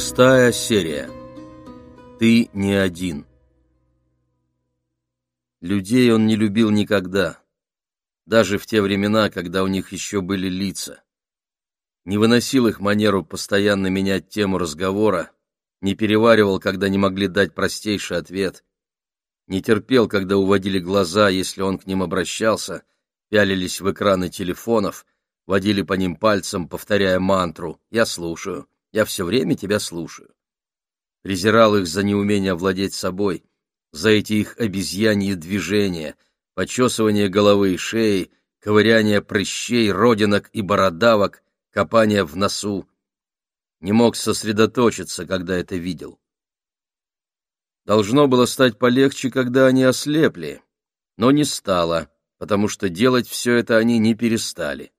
Шестая серия. Ты не один. Людей он не любил никогда, даже в те времена, когда у них еще были лица. Не выносил их манеру постоянно менять тему разговора, не переваривал, когда не могли дать простейший ответ, не терпел, когда уводили глаза, если он к ним обращался, пялились в экраны телефонов, водили по ним пальцем, повторяя мантру «Я слушаю». Я все время тебя слушаю. Презирал их за неумение овладеть собой, за эти их обезьяньи движения, почесывание головы и шеи, ковыряние прыщей, родинок и бородавок, копание в носу. Не мог сосредоточиться, когда это видел. Должно было стать полегче, когда они ослепли, но не стало, потому что делать все это они не перестали.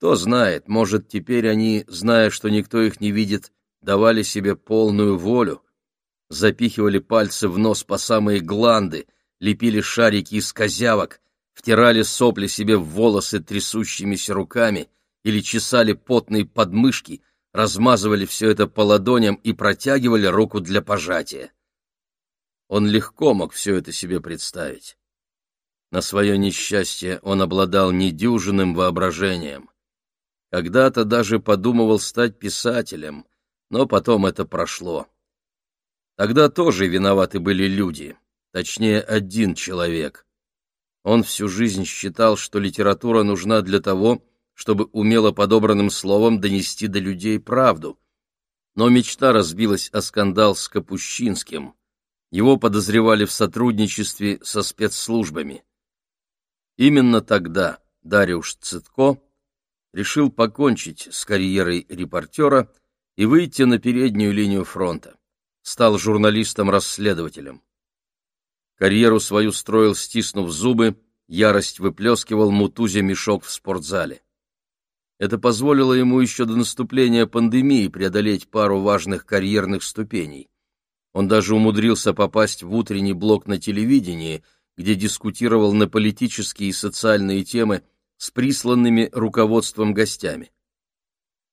Кто знает, может, теперь они, зная, что никто их не видит, давали себе полную волю, запихивали пальцы в нос по самые гланды, лепили шарики из козявок, втирали сопли себе в волосы трясущимися руками или чесали потные подмышки, размазывали все это по ладоням и протягивали руку для пожатия. Он легко мог все это себе представить. На свое несчастье он обладал недюжинным воображением. Когда-то даже подумывал стать писателем, но потом это прошло. Тогда тоже виноваты были люди, точнее, один человек. Он всю жизнь считал, что литература нужна для того, чтобы умело подобранным словом донести до людей правду. Но мечта разбилась о скандал с Капущинским. Его подозревали в сотрудничестве со спецслужбами. Именно тогда Дариуш Цитко решил покончить с карьерой репортера и выйти на переднюю линию фронта. Стал журналистом-расследователем. Карьеру свою строил, стиснув зубы, ярость выплескивал мутузя мешок в спортзале. Это позволило ему еще до наступления пандемии преодолеть пару важных карьерных ступеней. Он даже умудрился попасть в утренний блок на телевидении, где дискутировал на политические и социальные темы с присланными руководством гостями.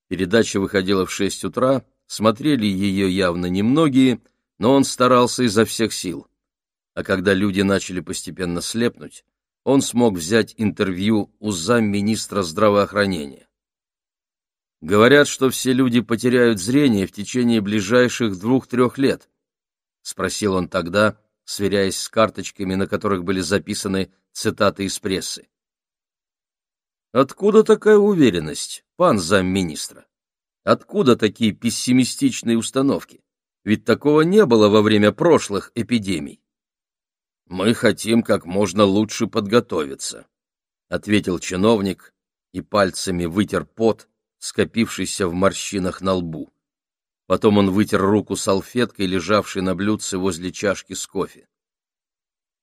Передача выходила в шесть утра, смотрели ее явно немногие, но он старался изо всех сил. А когда люди начали постепенно слепнуть, он смог взять интервью у замминистра здравоохранения. «Говорят, что все люди потеряют зрение в течение ближайших двух-трех лет», — спросил он тогда, сверяясь с карточками, на которых были записаны цитаты из прессы. Откуда такая уверенность, пан замминистра? Откуда такие пессимистичные установки? Ведь такого не было во время прошлых эпидемий. Мы хотим как можно лучше подготовиться, ответил чиновник и пальцами вытер пот, скопившийся в морщинах на лбу. Потом он вытер руку салфеткой, лежавшей на блюдце возле чашки с кофе.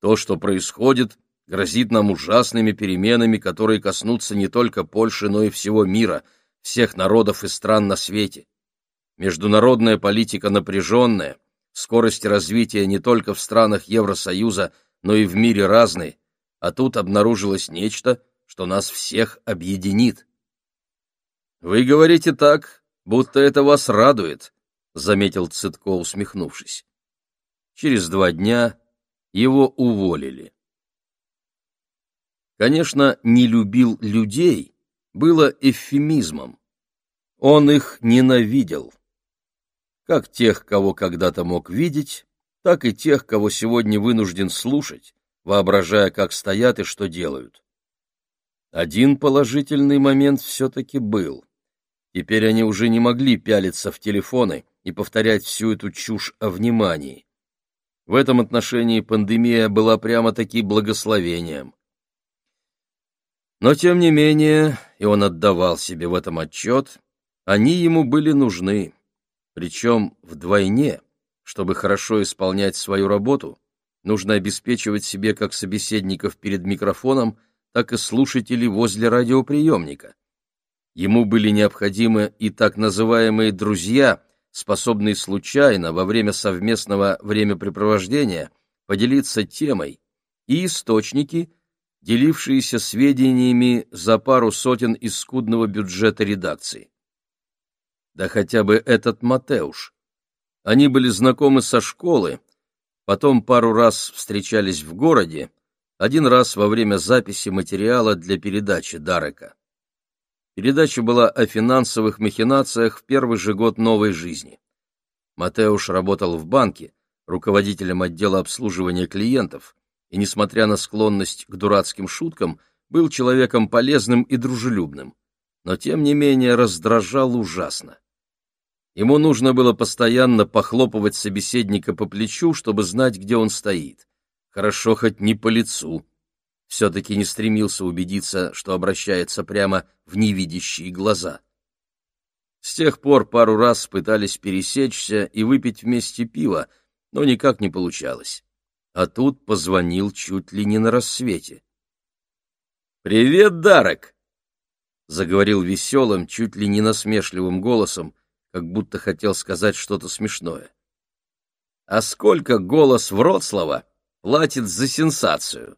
То, что происходит, грозит нам ужасными переменами, которые коснутся не только Польши, но и всего мира, всех народов и стран на свете. Международная политика напряженная, скорость развития не только в странах Евросоюза, но и в мире разной, а тут обнаружилось нечто, что нас всех объединит. «Вы говорите так, будто это вас радует», — заметил Цитко, усмехнувшись. Через два дня его уволили. Конечно, не любил людей было эвфемизмом. Он их ненавидел. Как тех, кого когда-то мог видеть, так и тех, кого сегодня вынужден слушать, воображая, как стоят и что делают. Один положительный момент все-таки был. Теперь они уже не могли пялиться в телефоны и повторять всю эту чушь о внимании. В этом отношении пандемия была прямо-таки благословением. Но, тем не менее, и он отдавал себе в этом отчет, они ему были нужны, причем вдвойне, чтобы хорошо исполнять свою работу, нужно обеспечивать себе как собеседников перед микрофоном, так и слушателей возле радиоприемника. Ему были необходимы и так называемые «друзья», способные случайно во время совместного времяпрепровождения поделиться темой, и источники – делившиеся сведениями за пару сотен из скудного бюджета редакции. Да хотя бы этот Матеуш, Они были знакомы со школы, потом пару раз встречались в городе, один раз во время записи материала для передачи Дарека. Передача была о финансовых махинациях в первый же год новой жизни. Матеуш работал в банке, руководителем отдела обслуживания клиентов, и, несмотря на склонность к дурацким шуткам, был человеком полезным и дружелюбным, но тем не менее раздражал ужасно. Ему нужно было постоянно похлопывать собеседника по плечу, чтобы знать, где он стоит. Хорошо хоть не по лицу. Все-таки не стремился убедиться, что обращается прямо в невидящие глаза. С тех пор пару раз пытались пересечься и выпить вместе пиво, но никак не получалось. А тут позвонил чуть ли не на рассвете. «Привет, Дарок!» — заговорил веселым, чуть ли не насмешливым голосом, как будто хотел сказать что-то смешное. «А сколько голос Вроцлава платит за сенсацию?»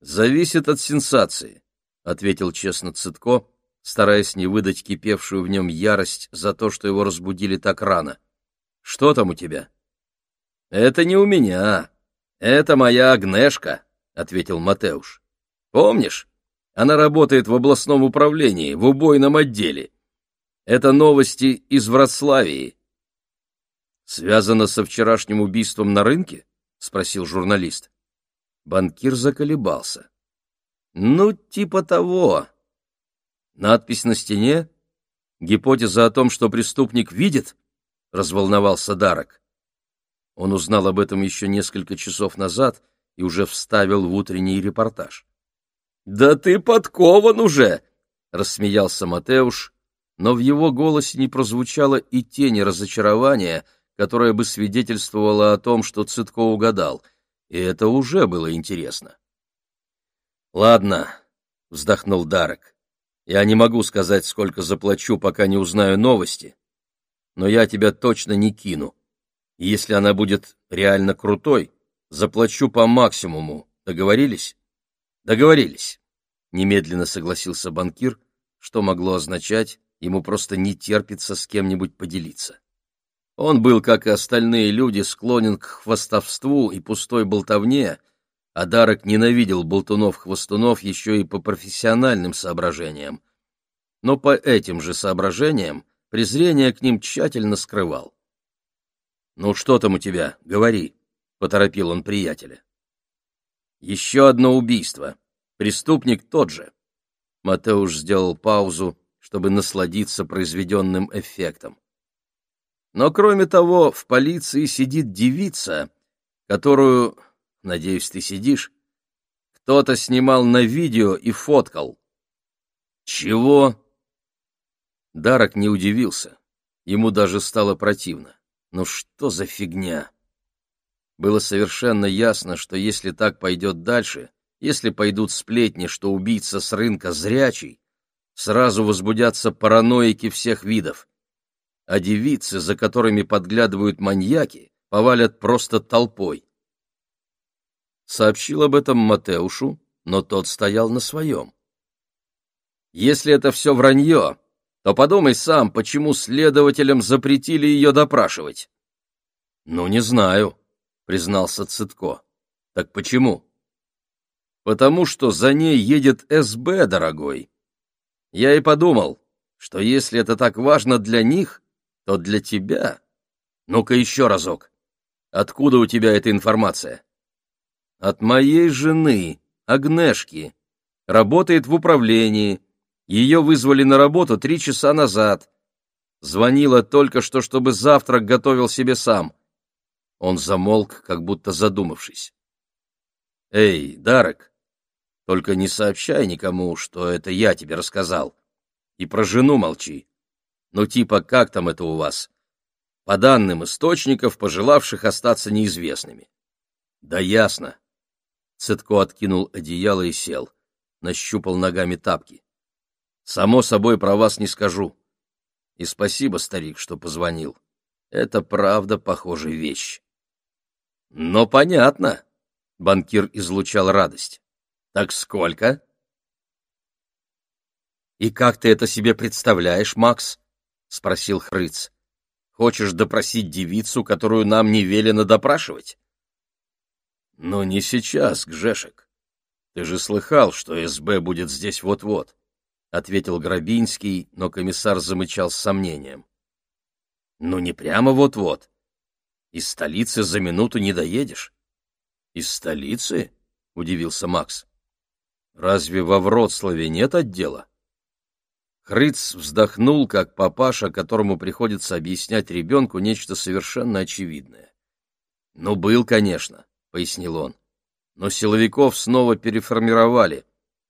«Зависит от сенсации», — ответил честно Цитко, стараясь не выдать кипевшую в нем ярость за то, что его разбудили так рано. «Что там у тебя?» «Это не у меня. Это моя Агнешка», — ответил Матеуш. «Помнишь? Она работает в областном управлении, в убойном отделе. Это новости из Вроцлавии. Связано со вчерашним убийством на рынке? спросил журналист. Банкир заколебался. Ну, типа того. Надпись на стене? Гипотеза о том, что преступник видит? разволновался Дарок. Он узнал об этом еще несколько часов назад и уже вставил в утренний репортаж. «Да ты подкован уже!» — рассмеялся Матеуш, но в его голосе не прозвучало и тени разочарования, которое бы свидетельствовало о том, что Цитко угадал, и это уже было интересно. «Ладно», — вздохнул Дарек, — «я не могу сказать, сколько заплачу, пока не узнаю новости, но я тебя точно не кину. Если она будет реально крутой, заплачу по максимуму. Договорились?» «Договорились», — немедленно согласился банкир, что могло означать, ему просто не терпится с кем-нибудь поделиться. Он был, как и остальные люди, склонен к хвастовству и пустой болтовне, а Дарок ненавидел болтунов-хвостунов еще и по профессиональным соображениям. Но по этим же соображениям презрение к ним тщательно скрывал. «Ну что там у тебя? Говори», — поторопил он приятеля. «Еще одно убийство. Преступник тот же». Матеуш сделал паузу, чтобы насладиться произведенным эффектом. Но кроме того, в полиции сидит девица, которую, надеюсь, ты сидишь, кто-то снимал на видео и фоткал. Чего? Дарок не удивился. Ему даже стало противно. Ну что за фигня? Было совершенно ясно, что если так пойдет дальше, если пойдут сплетни, что убийца с рынка зрячий, сразу возбудятся параноики всех видов, а девицы, за которыми подглядывают маньяки, повалят просто толпой. Сообщил об этом Матеушу, но тот стоял на своем. Если это все вранье, то подумай сам, почему следователям запретили ее допрашивать. — Ну, не знаю, — признался Цитко. — Так почему? — Потому что за ней едет СБ, дорогой. Я и подумал, что если это так важно для них, то для тебя... Ну-ка еще разок. Откуда у тебя эта информация? От моей жены, Агнешки. Работает в управлении. Ее вызвали на работу три часа назад. Звонила только что, чтобы завтрак готовил себе сам. Он замолк, как будто задумавшись. «Эй, Дарек, только не сообщай никому, что это я тебе рассказал. И про жену молчи. Ну типа, как там это у вас? По данным источников, пожелавших остаться неизвестными. Да ясно. Цитко откинул одеяло и сел. Нащупал ногами тапки. Само собой, про вас не скажу. И спасибо, старик, что позвонил. Это правда похожая вещь. Но понятно. Банкир излучал радость. Так сколько? И как ты это себе представляешь, Макс? спросил Хрыц. Хочешь допросить девицу, которую нам не велено допрашивать? Но не сейчас, Гжешек. Ты же слыхал, что СБ будет здесь вот-вот, — ответил Грабинский, но комиссар замычал с сомнением. Ну не прямо вот-вот. Из столицы за минуту не доедешь. Из столицы? — удивился Макс. Разве во Вроцлаве нет отдела? Хрыц вздохнул, как папаша, которому приходится объяснять ребенку нечто совершенно очевидное. «Ну, был, конечно», — пояснил он. «Но силовиков снова переформировали.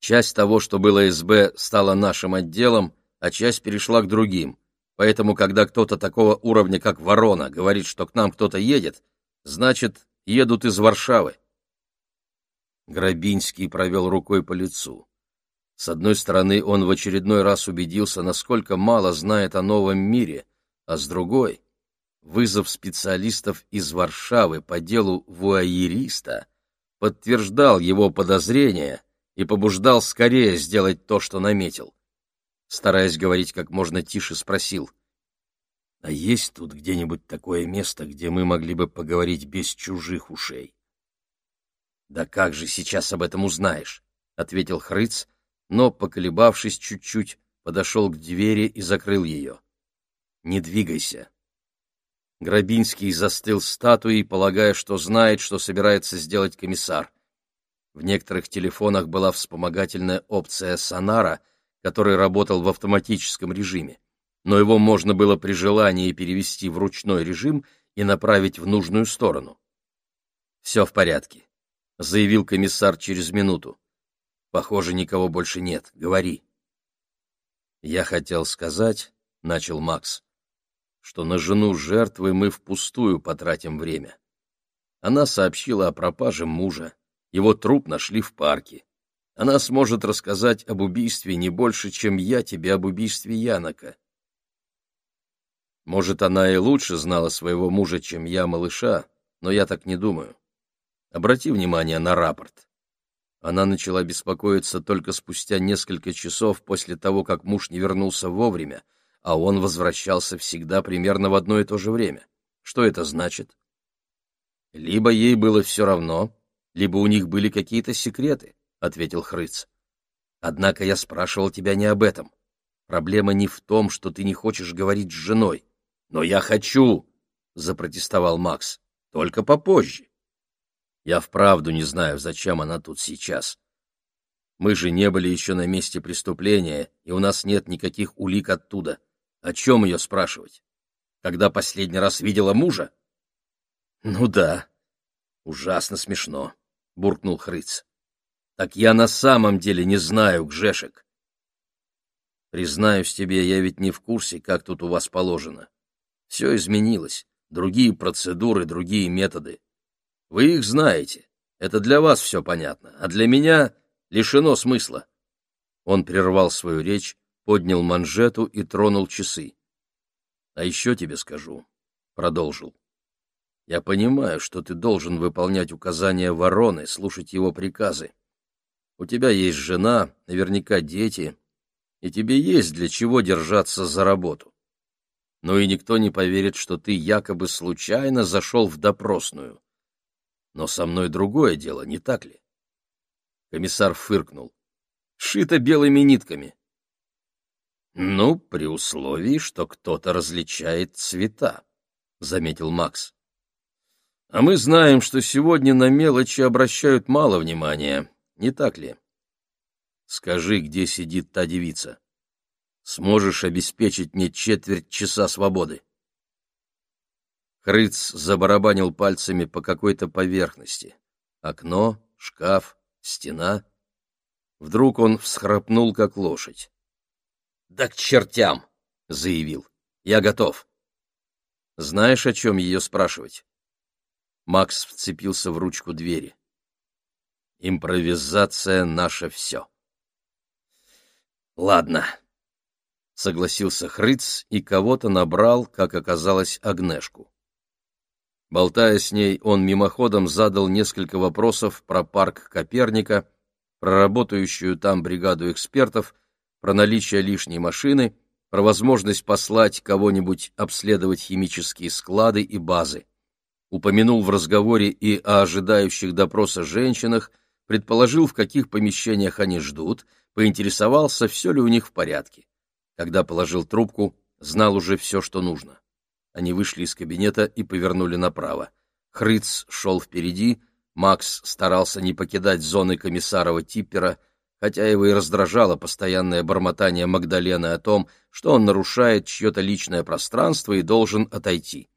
Часть того, что было СБ, стала нашим отделом, а часть перешла к другим. Поэтому, когда кто-то такого уровня, как Ворона, говорит, что к нам кто-то едет, значит, едут из Варшавы». Грабинский провел рукой по лицу. С одной стороны, он в очередной раз убедился, насколько мало знает о новом мире, а с другой — вызов специалистов из Варшавы по делу вуайериста подтверждал его подозрения и побуждал скорее сделать то, что наметил. Стараясь говорить как можно тише, спросил, «А есть тут где-нибудь такое место, где мы могли бы поговорить без чужих ушей?» «Да как же сейчас об этом узнаешь?» — ответил Хрыц, но, поколебавшись чуть-чуть, подошел к двери и закрыл ее. «Не двигайся». Грабинский застыл статуей, полагая, что знает, что собирается сделать комиссар. В некоторых телефонах была вспомогательная опция сонара, который работал в автоматическом режиме, но его можно было при желании перевести в ручной режим и направить в нужную сторону. «Все в порядке», — заявил комиссар через минуту. Похоже, никого больше нет. Говори. Я хотел сказать, — начал Макс, — что на жену жертвы мы впустую потратим время. Она сообщила о пропаже мужа. Его труп нашли в парке. Она сможет рассказать об убийстве не больше, чем я тебе об убийстве Янока. Может, она и лучше знала своего мужа, чем я, малыша, но я так не думаю. Обрати внимание на рапорт. Она начала беспокоиться только спустя несколько часов после того, как муж не вернулся вовремя, а он возвращался всегда примерно в одно и то же время. Что это значит? Либо ей было все равно, либо у них были какие-то секреты, — ответил Хрыц. Однако я спрашивал тебя не об этом. Проблема не в том, что ты не хочешь говорить с женой. Но я хочу, — запротестовал Макс, — только попозже. Я вправду не знаю, зачем она тут сейчас. Мы же не были еще на месте преступления, и у нас нет никаких улик оттуда. О чем ее спрашивать? Когда последний раз видела мужа? Ну да, ужасно смешно, буркнул Хрыц. Так я на самом деле не знаю, Гжешек. Признаюсь тебе, я ведь не в курсе, как тут у вас положено. Все изменилось, другие процедуры, другие методы. Вы их знаете. Это для вас все понятно, а для меня лишено смысла. Он прервал свою речь, поднял манжету и тронул часы. — А еще тебе скажу, — продолжил. — Я понимаю, что ты должен выполнять указания вороны, слушать его приказы. У тебя есть жена, наверняка дети, и тебе есть для чего держаться за работу. Но и никто не поверит, что ты якобы случайно зашел в допросную. Но со мной другое дело, не так ли? Комиссар фыркнул. Шито белыми нитками. Ну, при условии, что кто-то различает цвета, заметил Макс. А мы знаем, что сегодня на мелочи обращают мало внимания, не так ли? Скажи, где сидит та девица. Сможешь обеспечить мне четверть часа свободы? Хрыц забарабанил пальцами по какой-то поверхности. Окно, шкаф, стена. Вдруг он всхрапнул, как лошадь. — Да к чертям! — заявил. — Я готов. — Знаешь, о чем ее спрашивать? Макс вцепился в ручку двери. — Импровизация — наше все. — Ладно, — согласился Хрыц и кого-то набрал, как оказалось, Агнешку. Болтая с ней, он мимоходом задал несколько вопросов про парк Коперника, про работающую там бригаду экспертов, про наличие лишней машины про возможность послать кого-нибудь обследовать химические склады и базы. Упомянул в разговоре и о ожидающих допроса женщинах, предположил, в каких помещениях они ждут, поинтересовался, все ли у них в порядке. Когда положил трубку, знал уже все, что нужно. Они вышли из кабинета и повернули направо. Хрыц шел впереди, Макс старался не покидать зоны комиссарова Типпера, хотя его и раздражало постоянное бормотание Магдалены о том, что он нарушает чье-то личное пространство и должен отойти.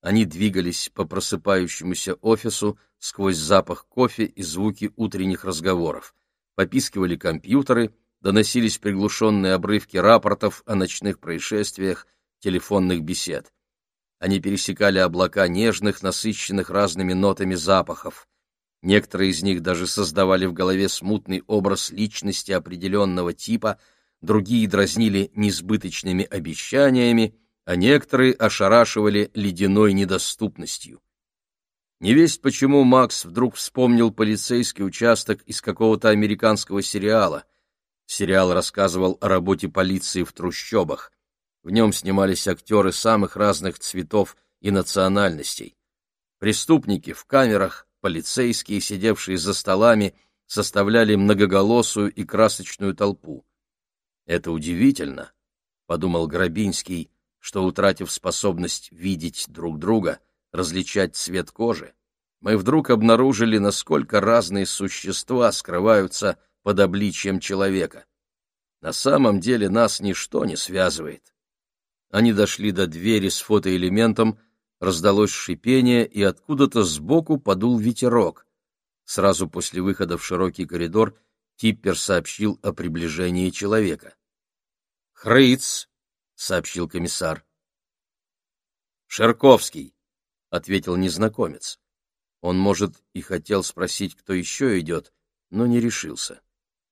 Они двигались по просыпающемуся офису сквозь запах кофе и звуки утренних разговоров. Попискивали компьютеры, доносились приглушенные обрывки рапортов о ночных происшествиях, телефонных бесед. Они пересекали облака нежных, насыщенных разными нотами запахов. Некоторые из них даже создавали в голове смутный образ личности определенного типа, другие дразнили несбыточными обещаниями, а некоторые ошарашивали ледяной недоступностью. Невесть почему Макс вдруг вспомнил полицейский участок из какого-то американского сериала. Сериал рассказывал о работе полиции в трущобах. В нем снимались актеры самых разных цветов и национальностей. Преступники в камерах, полицейские, сидевшие за столами, составляли многоголосую и красочную толпу. «Это удивительно», — подумал Грабинский, что, утратив способность видеть друг друга, различать цвет кожи, мы вдруг обнаружили, насколько разные существа скрываются под обличием человека. На самом деле нас ничто не связывает. Они дошли до двери с фотоэлементом, раздалось шипение, и откуда-то сбоку подул ветерок. Сразу после выхода в широкий коридор Типпер сообщил о приближении человека. «Хрыц!» — сообщил комиссар. «Шерковский!» — ответил незнакомец. Он, может, и хотел спросить, кто еще идет, но не решился.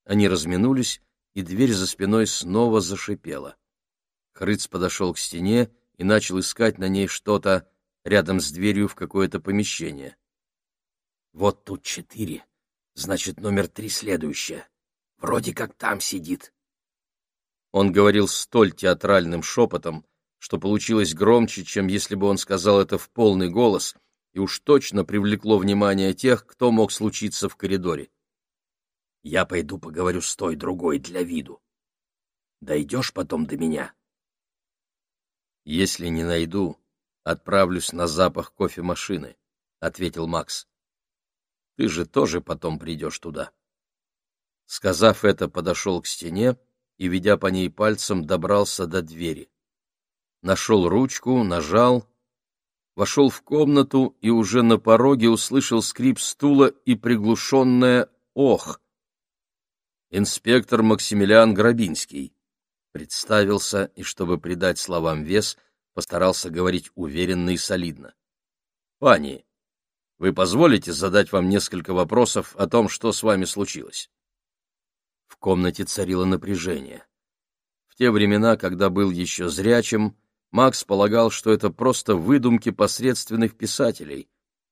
Они разминулись, и дверь за спиной снова зашипела. Хрыц подошел к стене и начал искать на ней что-то рядом с дверью в какое-то помещение. «Вот тут четыре, значит, номер три следующее. Вроде как там сидит». Он говорил столь театральным шепотом, что получилось громче, чем если бы он сказал это в полный голос, и уж точно привлекло внимание тех, кто мог случиться в коридоре. «Я пойду поговорю с той другой для виду. Дойдешь потом до меня?» «Если не найду, отправлюсь на запах кофемашины», — ответил Макс. «Ты же тоже потом придешь туда». Сказав это, подошел к стене и, ведя по ней пальцем, добрался до двери. Нашел ручку, нажал, вошел в комнату и уже на пороге услышал скрип стула и приглушенное «ох». Инспектор Максимилиан Грабинский представился и, чтобы придать словам вес, постарался говорить уверенно и солидно. «Пани, вы позволите задать вам несколько вопросов о том, что с вами случилось?» В комнате царило напряжение. В те времена, когда был еще зрячим, Макс полагал, что это просто выдумки посредственных писателей,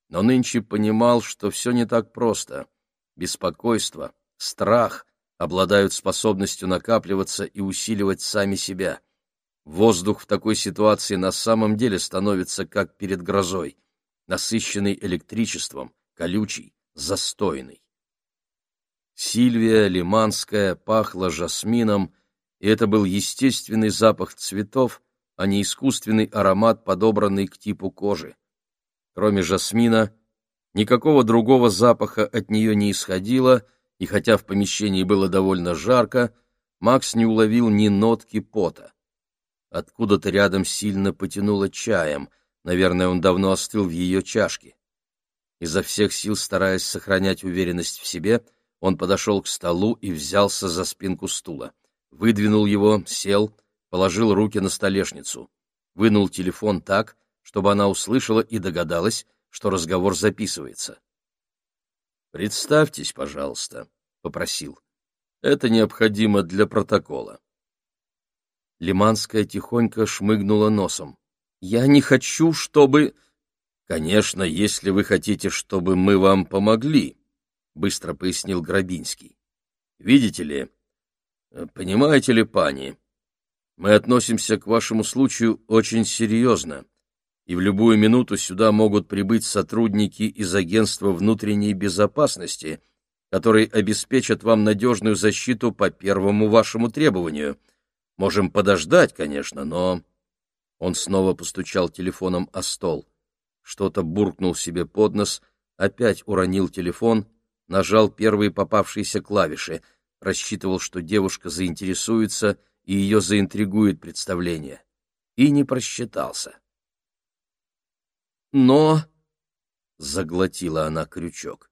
но нынче понимал, что все не так просто. Беспокойство, страх — обладают способностью накапливаться и усиливать сами себя. Воздух в такой ситуации на самом деле становится как перед грозой, насыщенный электричеством, колючий, застойный. Сильвия Лиманская пахла жасмином, и это был естественный запах цветов, а не искусственный аромат, подобранный к типу кожи. Кроме жасмина, никакого другого запаха от нее не исходило, и хотя в помещении было довольно жарко, Макс не уловил ни нотки пота. Откуда-то рядом сильно потянуло чаем, наверное, он давно остыл в ее чашке. Изо всех сил, стараясь сохранять уверенность в себе, он подошел к столу и взялся за спинку стула. Выдвинул его, сел, положил руки на столешницу. Вынул телефон так, чтобы она услышала и догадалась, что разговор записывается. «Представьтесь, пожалуйста», — попросил. «Это необходимо для протокола». Лиманская тихонько шмыгнула носом. «Я не хочу, чтобы...» «Конечно, если вы хотите, чтобы мы вам помогли», — быстро пояснил Грабинский. «Видите ли, понимаете ли, пани, Мы относимся к вашему случаю очень серьезно, и в любую минуту сюда могут прибыть сотрудники из Агентства внутренней безопасности, которые обеспечат вам надежную защиту по первому вашему требованию. Можем подождать, конечно, но...» Он снова постучал телефоном о стол. Что-то буркнул себе под нос, опять уронил телефон, нажал первые попавшиеся клавиши, рассчитывал, что девушка заинтересуется и ее заинтригует представление. И не просчитался. «Но...» — заглотила она крючок.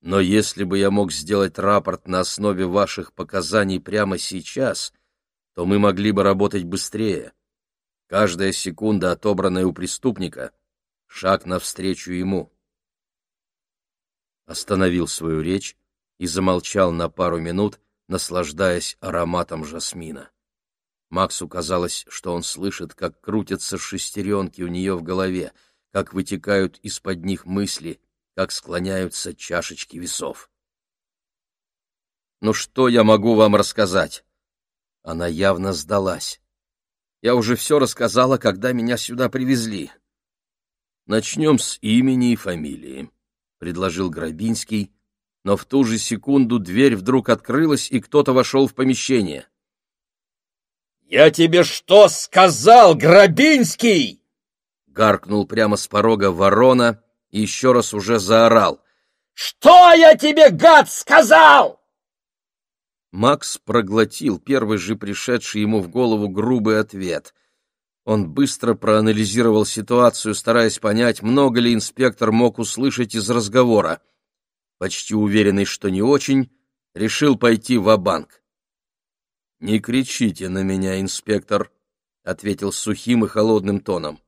«Но если бы я мог сделать рапорт на основе ваших показаний прямо сейчас, то мы могли бы работать быстрее. Каждая секунда, отобранная у преступника, — шаг навстречу ему». Остановил свою речь и замолчал на пару минут, наслаждаясь ароматом жасмина. Максу казалось, что он слышит, как крутятся шестеренки у нее в голове, как вытекают из-под них мысли, как склоняются чашечки весов. «Ну что я могу вам рассказать?» Она явно сдалась. «Я уже все рассказала, когда меня сюда привезли». «Начнем с имени и фамилии», — предложил Грабинский, но в ту же секунду дверь вдруг открылась, и кто-то вошел в помещение. «Я тебе что сказал, Грабинский?» Гаркнул прямо с порога ворона и еще раз уже заорал. «Что я тебе, гад, сказал?» Макс проглотил первый же пришедший ему в голову грубый ответ. Он быстро проанализировал ситуацию, стараясь понять, много ли инспектор мог услышать из разговора. Почти уверенный, что не очень, решил пойти в банк «Не кричите на меня, инспектор», — ответил сухим и холодным тоном.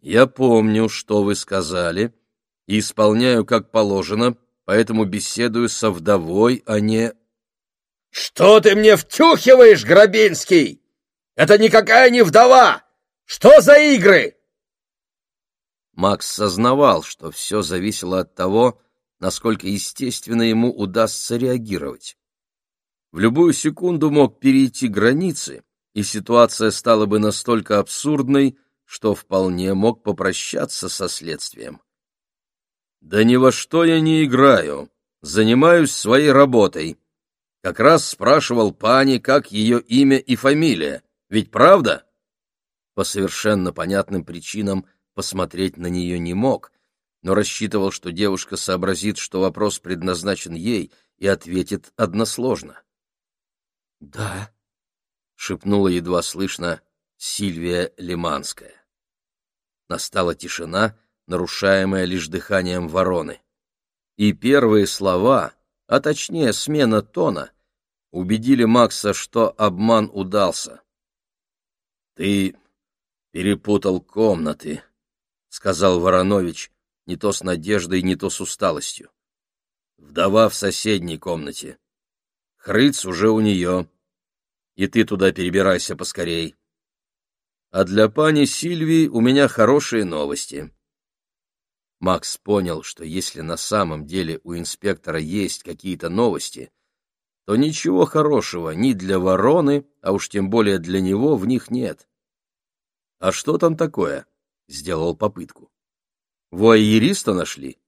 «Я помню, что вы сказали, и исполняю как положено, поэтому беседую со вдовой, а не...» «Что ты мне втюхиваешь, Грабинский? Это никакая не вдова! Что за игры?» Макс сознавал, что все зависело от того, насколько естественно ему удастся реагировать в любую секунду мог перейти границы, и ситуация стала бы настолько абсурдной, что вполне мог попрощаться со следствием. «Да ни во что я не играю, занимаюсь своей работой. Как раз спрашивал пани, как ее имя и фамилия, ведь правда?» По совершенно понятным причинам посмотреть на нее не мог, но рассчитывал, что девушка сообразит, что вопрос предназначен ей, и ответит односложно. «Да», — шепнула едва слышно Сильвия Лиманская. Настала тишина, нарушаемая лишь дыханием вороны. И первые слова, а точнее смена тона, убедили Макса, что обман удался. «Ты перепутал комнаты», — сказал Воронович, не то с надеждой, не то с усталостью. «Вдова в соседней комнате. Хрыц уже у нее. И ты туда перебирайся поскорей. А для пани Сильвии у меня хорошие новости. Макс понял, что если на самом деле у инспектора есть какие-то новости, то ничего хорошего ни для вороны, а уж тем более для него в них нет. «А что там такое?» — сделал попытку. «Вуайериста нашли?»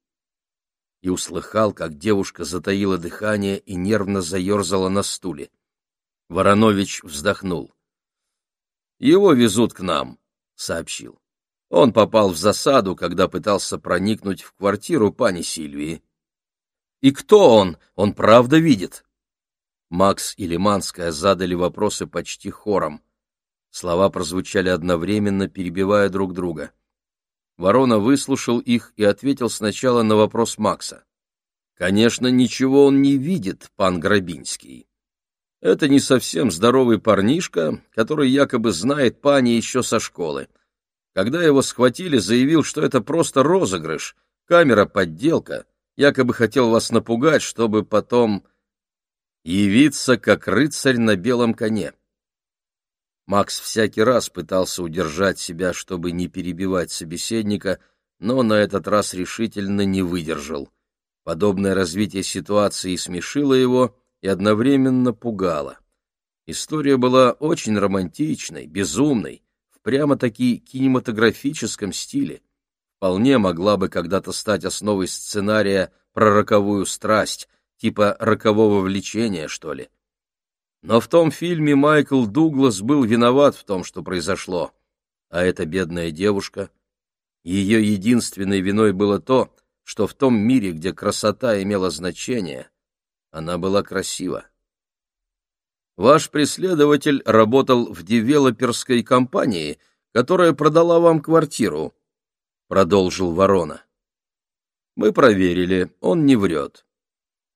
и услыхал, как девушка затаила дыхание и нервно заерзала на стуле. Воронович вздохнул. «Его везут к нам», — сообщил. Он попал в засаду, когда пытался проникнуть в квартиру пани Сильвии. «И кто он? Он правда видит?» Макс и Лиманская задали вопросы почти хором. Слова прозвучали одновременно, перебивая друг друга. Ворона выслушал их и ответил сначала на вопрос Макса. «Конечно, ничего он не видит, пан Грабинский. Это не совсем здоровый парнишка, который якобы знает пани еще со школы. Когда его схватили, заявил, что это просто розыгрыш, камера-подделка, якобы хотел вас напугать, чтобы потом явиться как рыцарь на белом коне. Макс всякий раз пытался удержать себя, чтобы не перебивать собеседника, но на этот раз решительно не выдержал. Подобное развитие ситуации смешило его и одновременно пугало. История была очень романтичной, безумной, в прямо-таки кинематографическом стиле. Вполне могла бы когда-то стать основой сценария про роковую страсть, типа рокового влечения, что ли. Но в том фильме Майкл Дуглас был виноват в том, что произошло. А эта бедная девушка... Ее единственной виной было то, что в том мире, где красота имела значение, она была красива. Ваш преследователь работал в девелоперской компании, которая продала вам квартиру, — продолжил Ворона. Мы проверили, он не врет.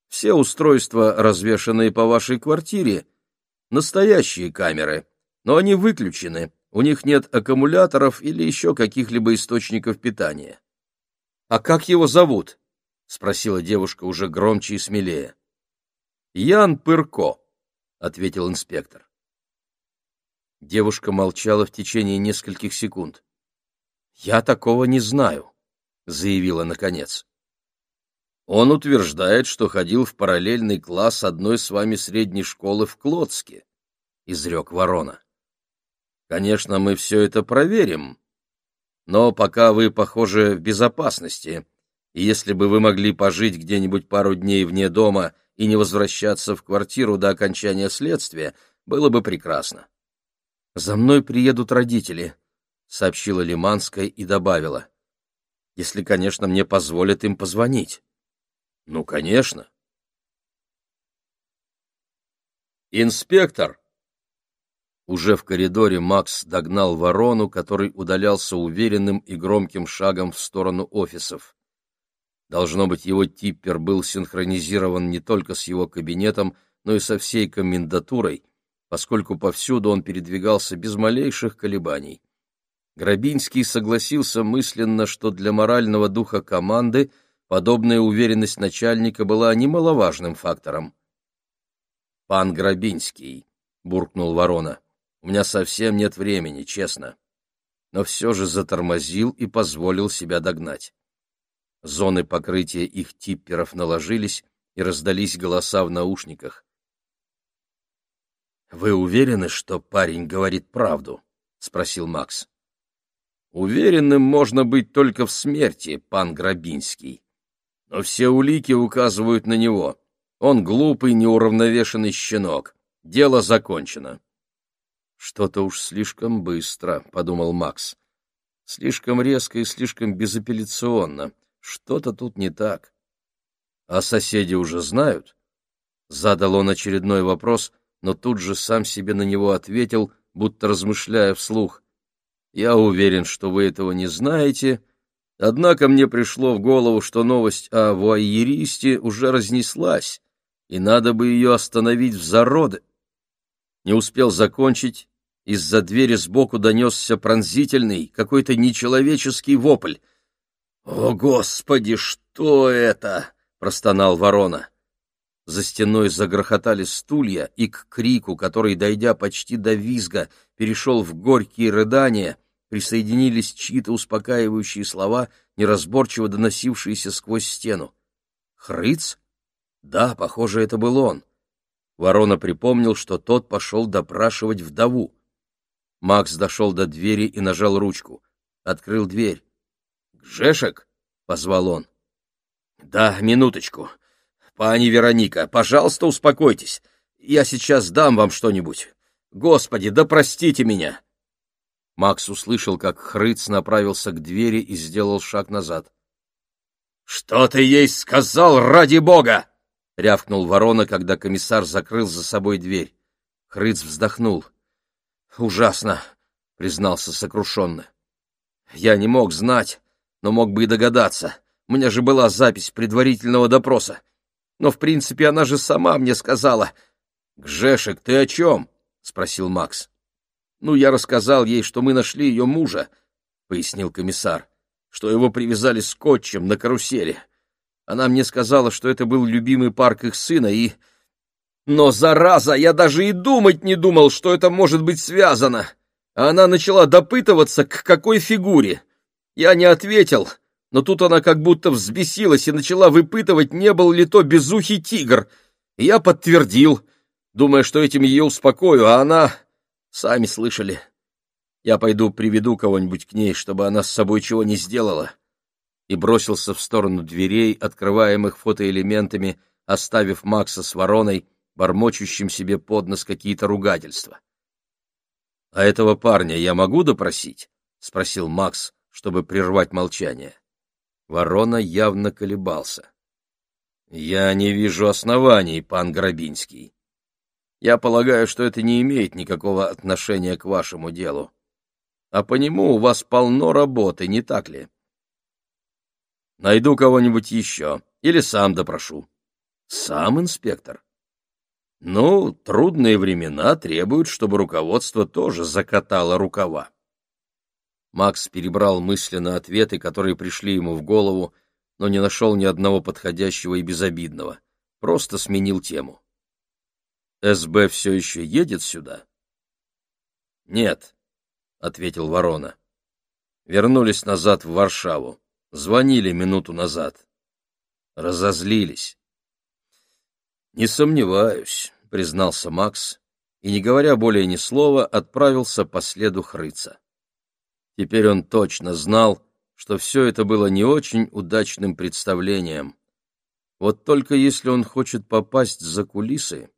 Все устройства, развешанные по вашей квартире, настоящие камеры, но они выключены, у них нет аккумуляторов или еще каких-либо источников питания. — А как его зовут? — спросила девушка уже громче и смелее. — Ян Пырко, — ответил инспектор. Девушка молчала в течение нескольких секунд. — Я такого не знаю, — заявила наконец. Он утверждает, что ходил в параллельный класс одной с вами средней школы в Клодске, — изрек Ворона. Конечно, мы все это проверим, но пока вы, похоже, в безопасности, и если бы вы могли пожить где-нибудь пару дней вне дома и не возвращаться в квартиру до окончания следствия, было бы прекрасно. «За мной приедут родители», — сообщила Лиманская и добавила. «Если, конечно, мне позволят им позвонить». Ну, конечно. Инспектор. Уже в коридоре Макс догнал ворону, который удалялся уверенным и громким шагом в сторону офисов. Должно быть, его типпер был синхронизирован не только с его кабинетом, но и со всей комендатурой, поскольку повсюду он передвигался без малейших колебаний. Грабинский согласился мысленно, что для морального духа команды – Подобная уверенность начальника была немаловажным фактором. «Пан Грабинский», — буркнул ворона, — «у меня совсем нет времени, честно». Но все же затормозил и позволил себя догнать. Зоны покрытия их типперов наложились, и раздались голоса в наушниках. «Вы уверены, что парень говорит правду?» — спросил Макс. «Уверенным можно быть только в смерти, пан Грабинский», но все улики указывают на него. Он глупый, неуравновешенный щенок. Дело закончено. Что-то уж слишком быстро, подумал Макс. Слишком резко и слишком безапелляционно. Что-то тут не так. А соседи уже знают? Задал он очередной вопрос, но тут же сам себе на него ответил, будто размышляя вслух. Я уверен, что вы этого не знаете, Однако мне пришло в голову, что новость о вуайеристе уже разнеслась, и надо бы ее остановить в зароды. Не успел закончить, из-за двери сбоку донесся пронзительный, какой-то нечеловеческий вопль. «О, Господи, что это?» — простонал ворона. За стеной загрохотали стулья, и к крику, который, дойдя почти до визга, перешел в горькие рыдания, присоединились чьи-то успокаивающие слова, неразборчиво доносившиеся сквозь стену. «Хрыц?» Да, похоже, это был он. Ворона припомнил, что тот пошел допрашивать вдову. Макс дошел до двери и нажал ручку. Открыл дверь. «Гжешек?» — позвал он. «Да, минуточку. Пани Вероника, пожалуйста, успокойтесь. Я сейчас дам вам что-нибудь. Господи, да простите меня!» Макс услышал, как Хрыц направился к двери и сделал шаг назад. «Что ты ей сказал, ради бога?» — рявкнул ворона, когда комиссар закрыл за собой дверь. Хрыц вздохнул. «Ужасно», — признался сокрушенно. «Я не мог знать, но мог бы и догадаться. У меня же была запись предварительного допроса. Но, в принципе, она же сама мне сказала». «Гжешек, ты о чем?» — спросил Макс. Ну, я рассказал ей, что мы нашли ее мужа, — пояснил комиссар, — что его привязали скотчем на карусели. Она мне сказала, что это был любимый парк их сына, и... Но, зараза, я даже и думать не думал, что это может быть связано. Она начала допытываться, к какой фигуре. Я не ответил, но тут она как будто взбесилась и начала выпытывать, не был ли то безухий тигр. И я подтвердил. думая, что этим ее успокою, а она... Сами слышали. Я пойду приведу кого-нибудь к ней, чтобы она с собой чего не сделала. И бросился в сторону дверей, открываемых фотоэлементами, оставив Макса с вороной, бормочущим себе под нос какие-то ругательства. — А этого парня я могу допросить? — спросил Макс, чтобы прервать молчание. Ворона явно колебался. — Я не вижу оснований, пан Грабинский. Я полагаю, что это не имеет никакого отношения к вашему делу. А по нему у вас полно работы, не так ли? Найду кого-нибудь еще или сам допрошу. Сам инспектор? Ну, трудные времена требуют, чтобы руководство тоже закатало рукава. Макс перебрал мысленно ответы, которые пришли ему в голову, но не нашел ни одного подходящего и безобидного. Просто сменил тему. СБ все еще едет сюда? Нет, — ответил Ворона. Вернулись назад в Варшаву. Звонили минуту назад. Разозлились. Не сомневаюсь, — признался Макс, и, не говоря более ни слова, отправился по следу хрыца. Теперь он точно знал, что все это было не очень удачным представлением. Вот только если он хочет попасть за кулисы,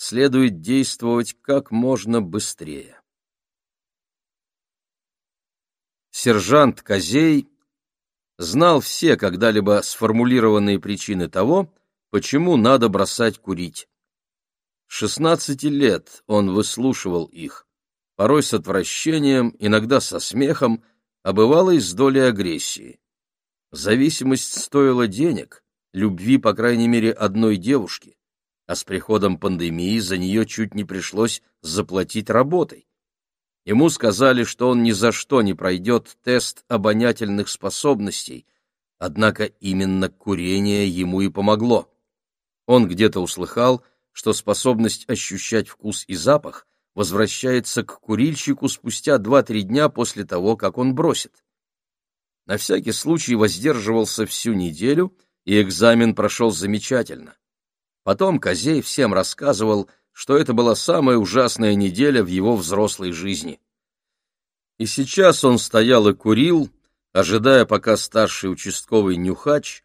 следует действовать как можно быстрее. Сержант Козей знал все когда-либо сформулированные причины того, почему надо бросать курить. 16 лет он выслушивал их, порой с отвращением, иногда со смехом, а бывало и с долей агрессии. Зависимость стоила денег, любви, по крайней мере, одной девушки а с приходом пандемии за нее чуть не пришлось заплатить работой. Ему сказали, что он ни за что не пройдет тест обонятельных способностей, однако именно курение ему и помогло. Он где-то услыхал, что способность ощущать вкус и запах возвращается к курильщику спустя 2-3 дня после того, как он бросит. На всякий случай воздерживался всю неделю, и экзамен прошел замечательно. Потом Козей всем рассказывал, что это была самая ужасная неделя в его взрослой жизни. И сейчас он стоял и курил, ожидая, пока старший участковый нюхач,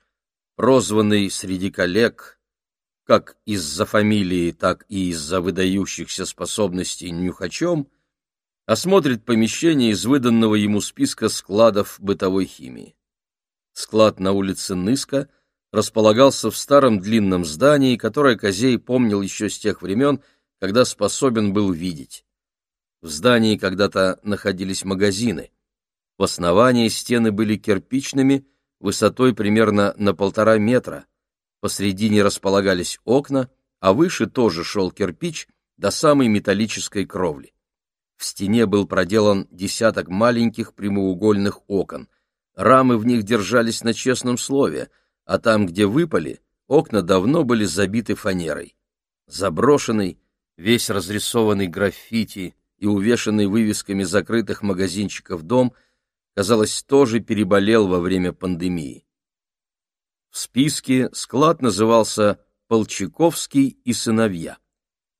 прозванный среди коллег, как из-за фамилии, так и из-за выдающихся способностей нюхачом, осмотрит помещение из выданного ему списка складов бытовой химии. Склад на улице Ныска — располагался в старом длинном здании, которое Козей помнил еще с тех времен, когда способен был видеть. В здании когда-то находились магазины. В основании стены были кирпичными, высотой примерно на полтора метра. Посредине располагались окна, а выше тоже шел кирпич до самой металлической кровли. В стене был проделан десяток маленьких прямоугольных окон. Рамы в них держались на честном слове — а там, где выпали, окна давно были забиты фанерой. Заброшенный, весь разрисованный граффити и увешанный вывесками закрытых магазинчиков дом, казалось, тоже переболел во время пандемии. В списке склад назывался «Полчаковский и сыновья»,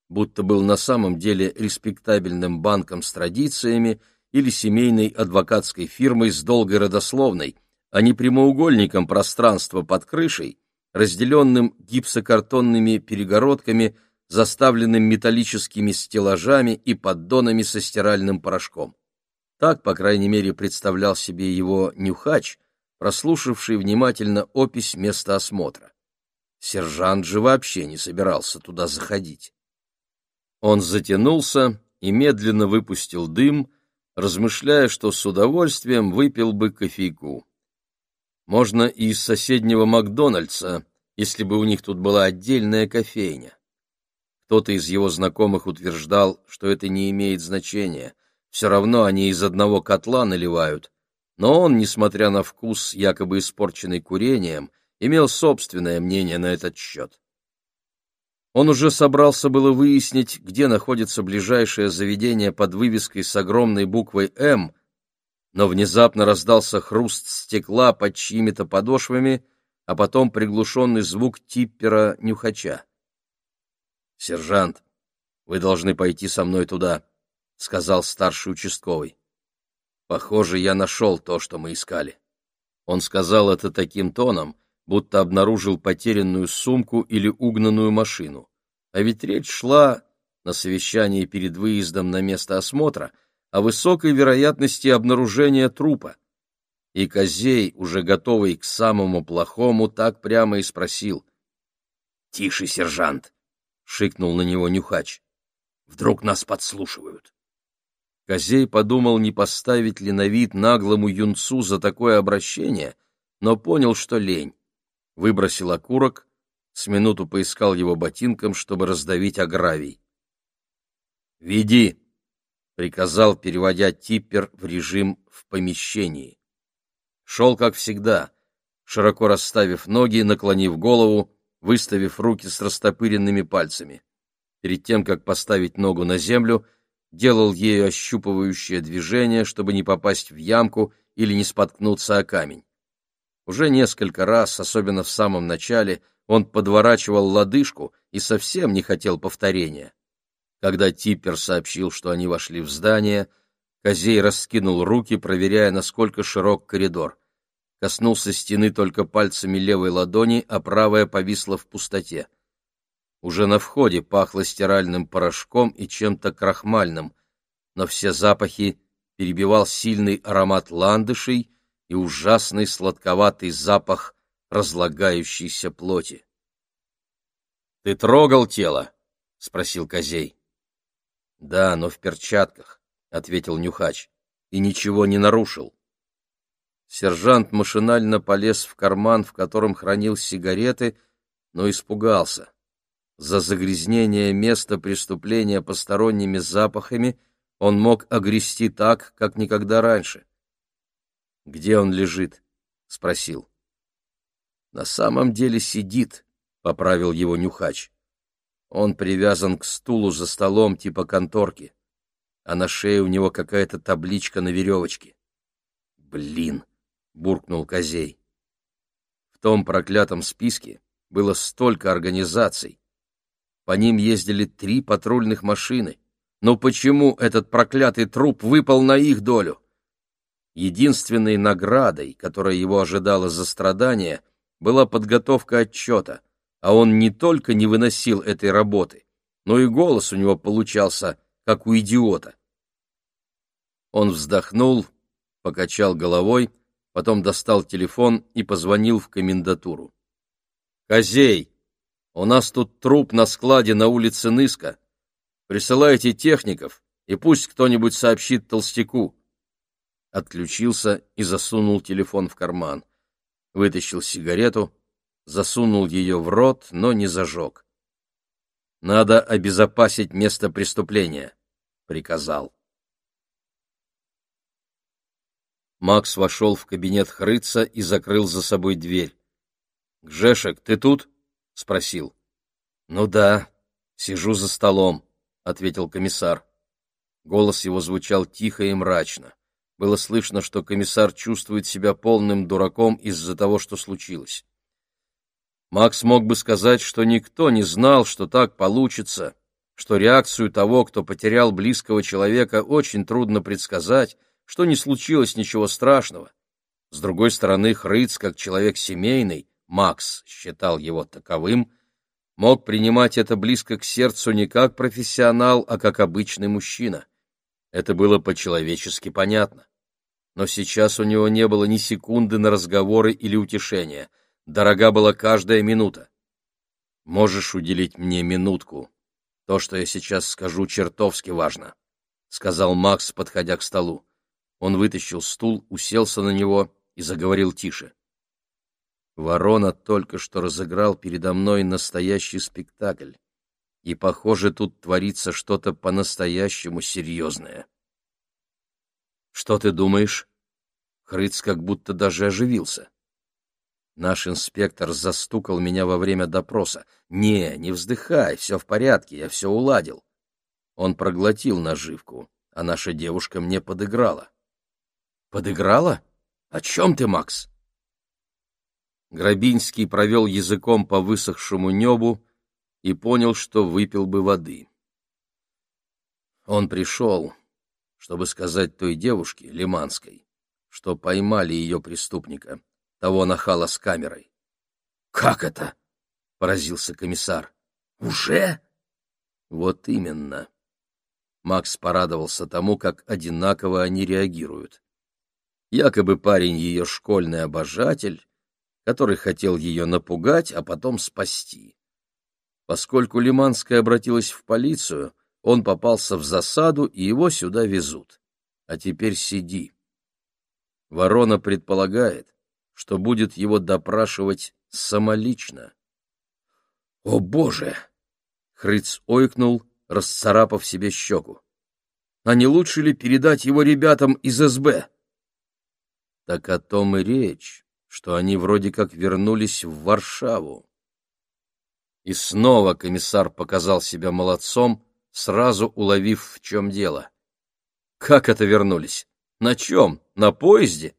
будто был на самом деле респектабельным банком с традициями или семейной адвокатской фирмой с долгой родословной – а не прямоугольником пространства под крышей, разделенным гипсокартонными перегородками, заставленным металлическими стеллажами и поддонами со стиральным порошком. Так, по крайней мере, представлял себе его нюхач, прослушавший внимательно опись места осмотра. Сержант же вообще не собирался туда заходить. Он затянулся и медленно выпустил дым, размышляя, что с удовольствием выпил бы кофейку. Можно и из соседнего Макдональдса, если бы у них тут была отдельная кофейня. Кто-то из его знакомых утверждал, что это не имеет значения, все равно они из одного котла наливают, но он, несмотря на вкус, якобы испорченный курением, имел собственное мнение на этот счет. Он уже собрался было выяснить, где находится ближайшее заведение под вывеской с огромной буквой «М», но внезапно раздался хруст стекла под чьими-то подошвами, а потом приглушенный звук типпера-нюхача. «Сержант, Вы должны пойти со мной туда, — сказал старший участковый. Похоже, я нашел то, что мы искали. Он сказал это таким тоном, будто обнаружил потерянную сумку или угнанную машину. А ведь речь шла на совещании перед выездом на место осмотра о высокой вероятности обнаружения трупа. И Козей, уже готовый к самому плохому, так прямо и спросил. — Тише, сержант! — шикнул на него Нюхач. — Вдруг нас подслушивают. Козей подумал, не поставить ли на вид наглому юнцу за такое обращение, но понял, что лень. Выбросил окурок, с минуту поискал его ботинком, чтобы раздавить агравий. «Веди!» — приказал, переводя типпер в режим «в помещении». Шел, как всегда, широко расставив ноги, наклонив голову, выставив руки с растопыренными пальцами. Перед тем, как поставить ногу на землю, делал ею ощупывающее движение, чтобы не попасть в ямку или не споткнуться о камень. Уже несколько раз, особенно в самом начале, он подворачивал лодыжку и совсем не хотел повторения. Когда Типпер сообщил, что они вошли в здание, Козей раскинул руки, проверяя, насколько широк коридор. Коснулся стены только пальцами левой ладони, а правая повисла в пустоте. Уже на входе пахло стиральным порошком и чем-то крахмальным, но все запахи перебивал сильный аромат ландышей и ужасный сладковатый запах разлагающейся плоти. — Ты трогал тело? — спросил Козей. — Да, но в перчатках, — ответил Нюхач, — и ничего не нарушил. Сержант машинально полез в карман, в котором хранил сигареты, но испугался. За загрязнение места преступления посторонними запахами он мог огрести так, как никогда раньше. «Где он лежит?» — спросил. «На самом деле сидит», — поправил его нюхач. Он привязан к стулу за столом типа конторки, а на шее у него какая-то табличка на веревочке. «Блин!» — буркнул Козей. В том проклятом списке было столько организаций. По ним ездили три патрульных машины. Но почему этот проклятый труп выпал на их долю? Единственной наградой, которая его ожидала за страдания, была подготовка отчета, а он не только не выносил этой работы, но и голос у него получался, как у идиота. Он вздохнул, покачал головой, потом достал телефон и позвонил в комендатуру. «Козей, у нас тут труп на складе на улице Ныска. Присылайте техников, и пусть кто-нибудь сообщит толстяку отключился и засунул телефон в карман. Вытащил сигарету, засунул ее в рот, но не зажег. «Надо обезопасить место преступления», — приказал. Макс вошел в кабинет Хрыца и закрыл за собой дверь. «Гжешек, ты тут?» — спросил. «Ну да, сижу за столом», — ответил комиссар. Голос его звучал тихо и мрачно. Было слышно, что комиссар чувствует себя полным дураком из-за того, что случилось. Макс мог бы сказать, что никто не знал, что так получится, что реакцию того, кто потерял близкого человека, очень трудно предсказать, что не случилось ничего страшного. С другой стороны, Хрыц, как человек семейный, Макс считал его таковым, мог принимать это близко к сердцу не как профессионал, а как обычный мужчина. Это было по-человечески понятно. Но сейчас у него не было ни секунды на разговоры или утешения. Дорога была каждая минута. «Можешь уделить мне минутку? То, что я сейчас скажу, чертовски важно», — сказал Макс, подходя к столу. Он вытащил стул, уселся на него и заговорил тише. Ворона только что разыграл передо мной настоящий спектакль и, похоже, тут творится что-то по-настоящему серьезное. «Что ты думаешь?» Хрыц как будто даже оживился. Наш инспектор застукал меня во время допроса. «Не, не вздыхай, все в порядке, я все уладил». Он проглотил наживку, а наша девушка мне подыграла. «Подыграла? О чем ты, Макс?» Грабинский провел языком по высохшему небу, и понял, что выпил бы воды. Он пришел, чтобы сказать той девушке, Лиманской, что поймали ее преступника, того нахала с камерой. — Как это? — поразился комиссар. — Уже? — Вот именно. Макс порадовался тому, как одинаково они реагируют. Якобы парень ее школьный обожатель, который хотел ее напугать, а потом спасти. Поскольку Лиманская обратилась в полицию, он попался в засаду, и его сюда везут. А теперь сиди. Ворона предполагает, что будет его допрашивать самолично. — О, Боже! — Хрыц ойкнул, расцарапав себе щеку. — А не лучше ли передать его ребятам из СБ? — Так о том и речь что они вроде как вернулись в Варшаву. И снова комиссар показал себя молодцом, сразу уловив, в чем дело. Как это вернулись? На чем? На поезде?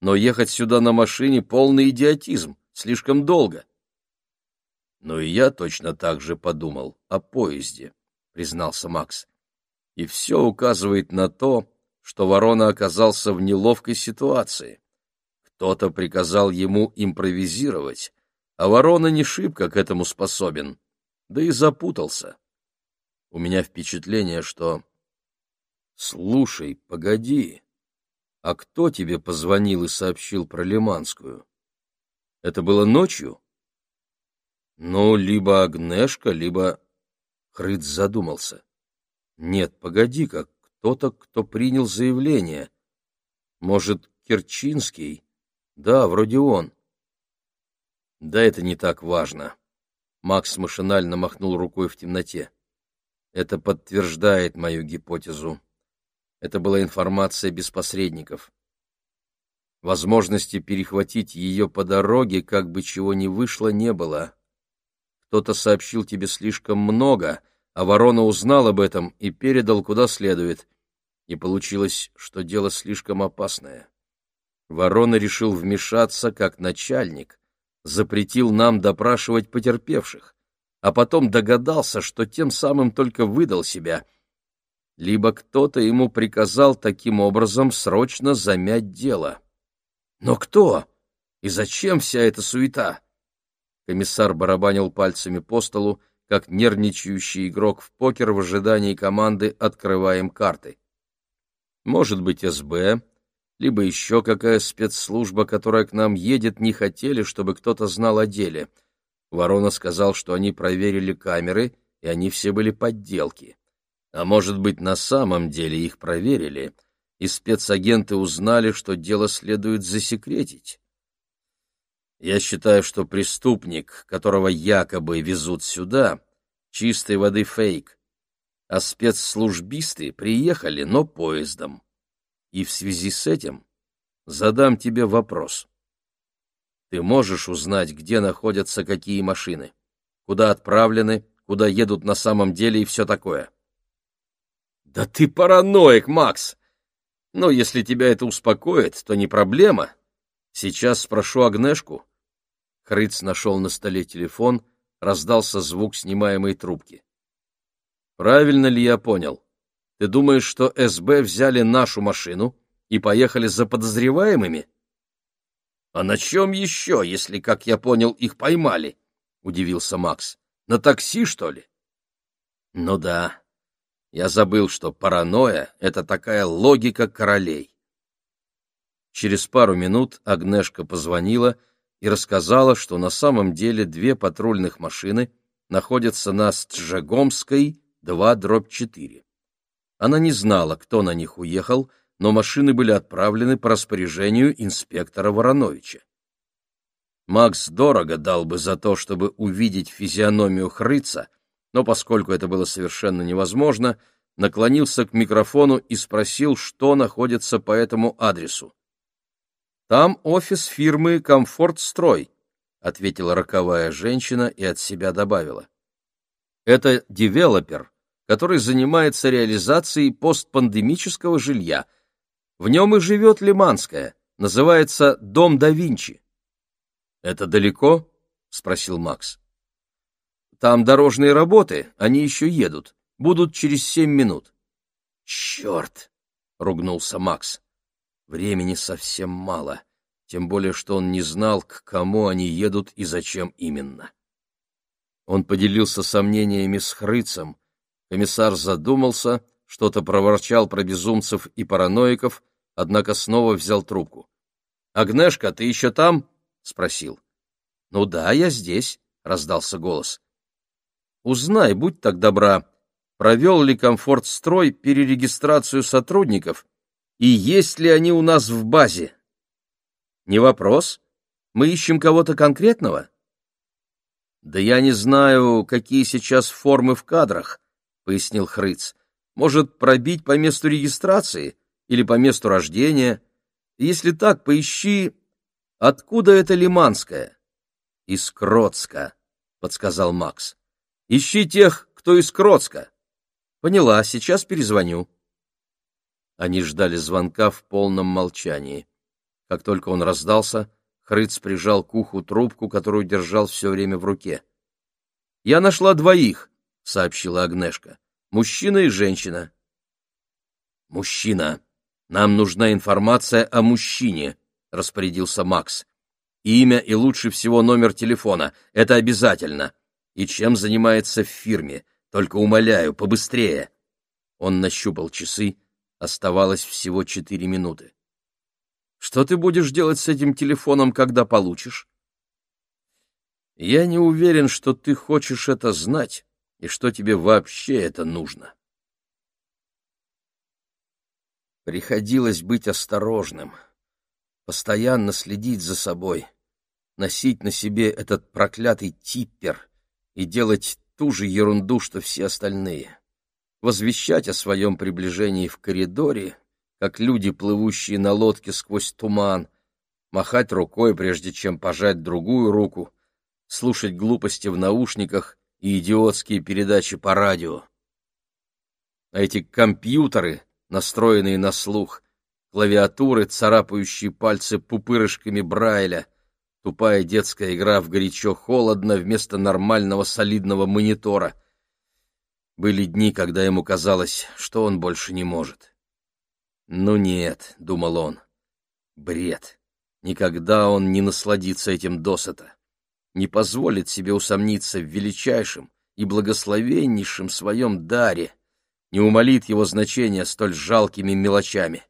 Но ехать сюда на машине — полный идиотизм, слишком долго. Но и я точно так же подумал о поезде, признался Макс. И все указывает на то, что Ворона оказался в неловкой ситуации. Кто-то приказал ему импровизировать, а ворона не шибко к этому способен, да и запутался. У меня впечатление, что... Слушай, погоди, а кто тебе позвонил и сообщил про Лиманскую? Это было ночью? Ну, либо Агнешка, либо... Хрыц задумался. Нет, погоди-ка, кто-то, кто принял заявление. Может, Керчинский? Да, вроде он. Да это не так важно. Макс машинально махнул рукой в темноте. Это подтверждает мою гипотезу. Это была информация без посредников. Возможности перехватить ее по дороге, как бы чего ни вышло, не было. Кто-то сообщил тебе слишком много, а ворона узнал об этом и передал куда следует. И получилось, что дело слишком опасное. Ворона решил вмешаться как начальник, запретил нам допрашивать потерпевших, а потом догадался, что тем самым только выдал себя. Либо кто-то ему приказал таким образом срочно замять дело. Но кто? И зачем вся эта суета? Комиссар барабанил пальцами по столу, как нервничающий игрок в покер в ожидании команды «Открываем карты». Может быть, СБ, либо еще какая спецслужба, которая к нам едет, не хотели, чтобы кто-то знал о деле. Ворона сказал, что они проверили камеры, и они все были подделки. А может быть, на самом деле их проверили, и спецагенты узнали, что дело следует засекретить. Я считаю, что преступник, которого якобы везут сюда, чистой воды фейк, а спецслужбисты приехали, но поездом. И в связи с этим задам тебе вопрос. Ты можешь узнать, где находятся какие машины, куда отправлены, куда едут на самом деле и все такое? Да ты параноик, Макс! Но если тебя это успокоит, то не проблема. Сейчас спрошу Агнешку. Хрыц нашел на столе телефон, раздался звук снимаемой трубки. Правильно ли я понял? Ты думаешь, что СБ взяли нашу машину и поехали за подозреваемыми? А на чем еще, если, как я понял, их поймали? Удивился Макс. На такси, что ли? Ну да. Я забыл, что паранойя — это такая логика королей. Через пару минут Агнешка позвонила и рассказала, что на самом деле две патрульных машины находятся на Стжегомской 2-4. Она не знала, кто на них уехал, но машины были отправлены по распоряжению инспектора Вороновича. Макс дорого дал бы за то, чтобы увидеть физиономию Хрыца, но поскольку это было совершенно невозможно, наклонился к микрофону и спросил, что находится по этому адресу. «Там офис фирмы «Комфортстрой», — ответила роковая женщина и от себя добавила. «Это девелопер, который занимается реализацией постпандемического жилья. В нем и живет Лиманская, называется «Дом да Винчи». «Это далеко?» — спросил Макс. «Там дорожные работы, они еще едут, будут через семь минут. «Черт!» — ругнулся Макс. «Времени совсем мало, тем более что он не знал, к кому они едут и зачем именно». Он поделился сомнениями с Хрыцем. Комиссар задумался, что-то проворчал про безумцев и параноиков, однако снова взял трубку. «Агнешка, ты еще там?» — спросил. «Ну да, я здесь», — раздался голос. «Узнай, будь так добра, провел ли комфорт-строй перерегистрацию сотрудников и есть ли они у нас в базе?» «Не вопрос. Мы ищем кого-то конкретного?» «Да я не знаю, какие сейчас формы в кадрах», — пояснил Хрыц. «Может, пробить по месту регистрации или по месту рождения? Если так, поищи, откуда это Лиманская?» «Из Кроцка», — подсказал Макс. «Ищи тех, кто из Кроцка». «Поняла, сейчас перезвоню». Они ждали звонка в полном молчании. Как только он раздался, Хрыц прижал к уху трубку, которую держал все время в руке. — Я нашла двоих, — сообщила Агнешка. — Мужчина и женщина. — Мужчина. Нам нужна информация о мужчине, — распорядился Макс. — Имя и лучше всего номер телефона. Это обязательно. И чем занимается в фирме. Только умоляю, побыстрее. Он нащупал часы. Оставалось всего четыре минуты. Что ты будешь делать с этим телефоном, когда получишь? Я не уверен, что ты хочешь это знать и что тебе вообще это нужно. Приходилось быть осторожным, постоянно следить за собой, носить на себе этот проклятый типпер и делать ту же ерунду, что все остальные. Возвещать о своем приближении в коридоре как люди, плывущие на лодке сквозь туман, махать рукой, прежде чем пожать другую руку, слушать глупости в наушниках и идиотские передачи по радио. А эти компьютеры, настроенные на слух, клавиатуры, царапающие пальцы пупырышками Брайля, тупая детская игра в горячо-холодно вместо нормального солидного монитора. Были дни, когда ему казалось, что он больше не может. «Ну нет», — думал он, — «бред. Никогда он не насладится этим досыта, не позволит себе усомниться в величайшем и благословеннейшем своем даре, не умолит его значения столь жалкими мелочами.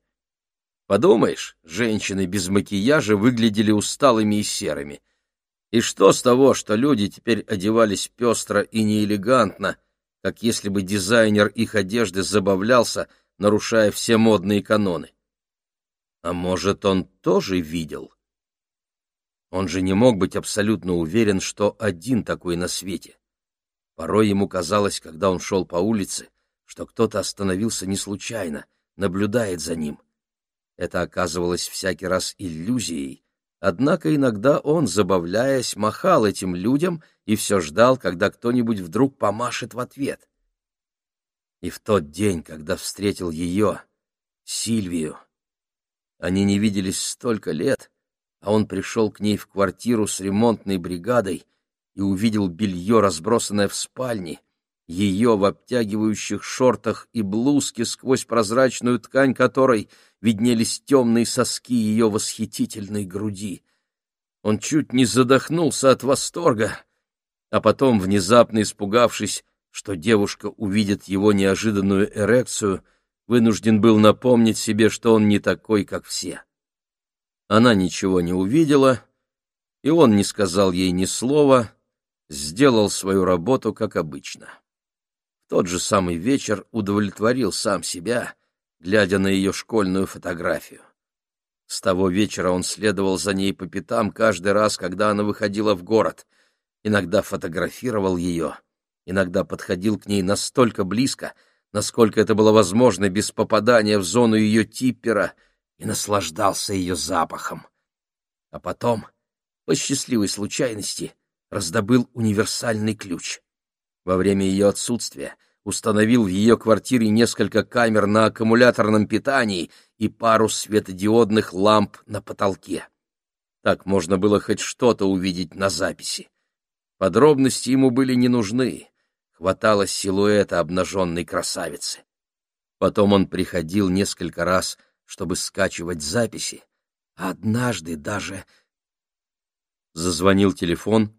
Подумаешь, женщины без макияжа выглядели усталыми и серыми. И что с того, что люди теперь одевались пестро и неэлегантно, как если бы дизайнер их одежды забавлялся, нарушая все модные каноны. А может, он тоже видел? Он же не мог быть абсолютно уверен, что один такой на свете. Порой ему казалось, когда он шел по улице, что кто-то остановился не случайно, наблюдает за ним. Это оказывалось всякий раз иллюзией, однако иногда он, забавляясь, махал этим людям и все ждал, когда кто-нибудь вдруг помашет в ответ. И в тот день, когда встретил ее, Сильвию, они не виделись столько лет, а он пришел к ней в квартиру с ремонтной бригадой и увидел белье, разбросанное в спальне, ее в обтягивающих шортах и блузке, сквозь прозрачную ткань которой виднелись темные соски ее восхитительной груди. Он чуть не задохнулся от восторга, а потом, внезапно испугавшись, что девушка увидит его неожиданную эрекцию, вынужден был напомнить себе, что он не такой, как все. Она ничего не увидела, и он не сказал ей ни слова, сделал свою работу, как обычно. В тот же самый вечер удовлетворил сам себя, глядя на ее школьную фотографию. С того вечера он следовал за ней по пятам каждый раз, когда она выходила в город, иногда фотографировал ее — иногда подходил к ней настолько близко, насколько это было возможно без попадания в зону ее типпера, и наслаждался ее запахом. А потом, по счастливой случайности, раздобыл универсальный ключ. Во время ее отсутствия установил в ее квартире несколько камер на аккумуляторном питании и пару светодиодных ламп на потолке. Так можно было хоть что-то увидеть на записи. Подробности ему были не нужны хватало силуэта обнаженной красавицы. Потом он приходил несколько раз, чтобы скачивать записи. Однажды даже... Зазвонил телефон,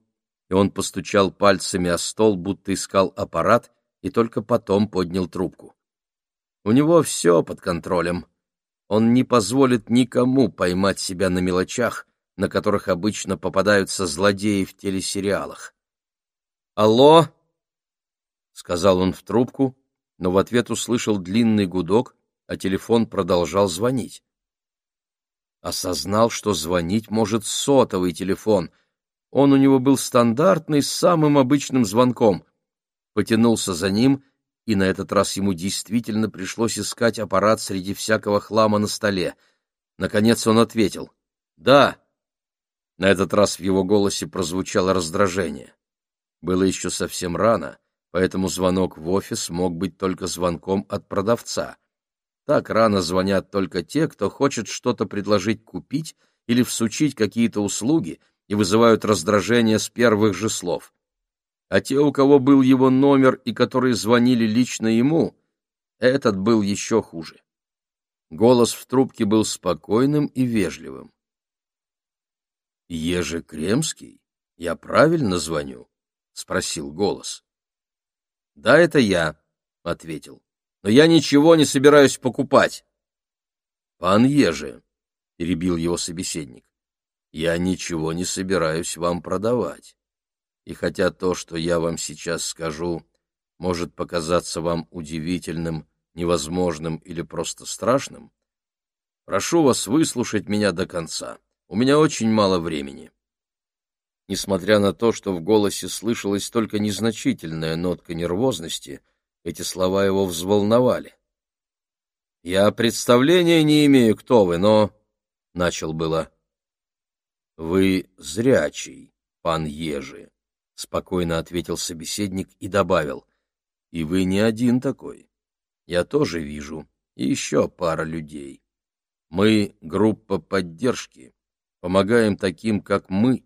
и он постучал пальцами о стол, будто искал аппарат, и только потом поднял трубку. У него все под контролем. Он не позволит никому поймать себя на мелочах, на которых обычно попадаются злодеи в телесериалах. «Алло!» — сказал он в трубку, но в ответ услышал длинный гудок, а телефон продолжал звонить. Осознал, что звонить может сотовый телефон. Он у него был стандартный, с самым обычным звонком. Потянулся за ним, и на этот раз ему действительно пришлось искать аппарат среди всякого хлама на столе. Наконец он ответил «Да». На этот раз в его голосе прозвучало раздражение. Было еще совсем рано, поэтому звонок в офис мог быть только звонком от продавца. Так рано звонят только те, кто хочет что-то предложить купить или всучить какие-то услуги и вызывают раздражение с первых же слов. А те, у кого был его номер и которые звонили лично ему, этот был еще хуже. Голос в трубке был спокойным и вежливым. «Еже Кремский? Я правильно звоню?» — спросил голос. «Да, это я», — ответил. «Но я ничего не собираюсь покупать». «Пан Ежи», — перебил его собеседник, — «я ничего не собираюсь вам продавать. И хотя то, что я вам сейчас скажу, может показаться вам удивительным, невозможным или просто страшным, прошу вас выслушать меня до конца. У меня очень мало времени» несмотря на то, что в голосе слышалась только незначительная нотка нервозности, эти слова его взволновали. «Я представления не имею, кто вы, но...» — начал было. «Вы зрячий, пан Ежи», — спокойно ответил собеседник и добавил. «И вы не один такой. Я тоже вижу, и еще пара людей. Мы — группа поддержки, помогаем таким, как мы,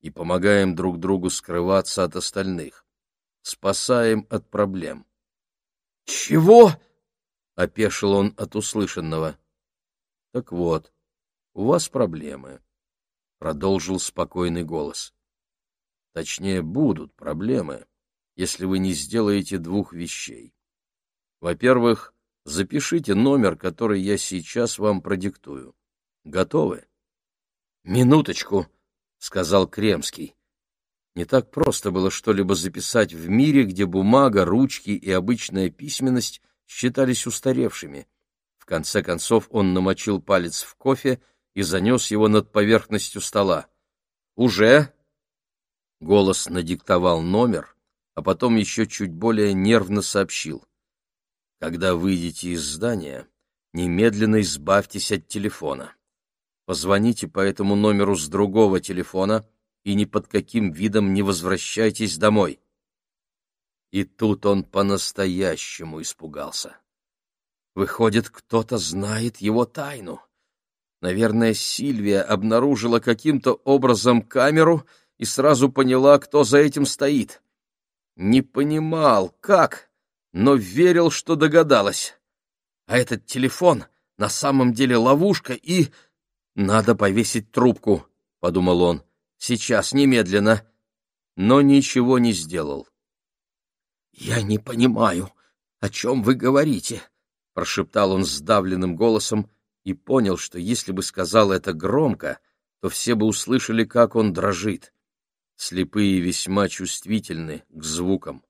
и помогаем друг другу скрываться от остальных. Спасаем от проблем. «Чего?» — опешил он от услышанного. «Так вот, у вас проблемы», — продолжил спокойный голос. «Точнее, будут проблемы, если вы не сделаете двух вещей. Во-первых, запишите номер, который я сейчас вам продиктую. Готовы?» «Минуточку», — сказал Кремский. Не так просто было что-либо записать в мире, где бумага, ручки и обычная письменность считались устаревшими. В конце концов он намочил палец в кофе и занес его над поверхностью стола. «Уже?» Голос надиктовал номер, а потом еще чуть более нервно сообщил. «Когда выйдете из здания, немедленно избавьтесь от телефона. Позвоните по этому номеру с другого телефона и ни под каким видом не возвращайтесь домой. И тут он по-настоящему испугался. Выходит, кто-то знает его тайну. Наверное, Сильвия обнаружила каким-то образом камеру и сразу поняла, кто за этим стоит. Не понимал, как, но верил, что догадалась. А этот телефон на самом деле ловушка и... «Надо повесить трубку», — подумал он. «Сейчас, немедленно». Но ничего не сделал. «Я не понимаю, о чем вы говорите», — прошептал он сдавленным голосом и понял, что если бы сказал это громко, то все бы услышали, как он дрожит. Слепые весьма чувствительны к звукам.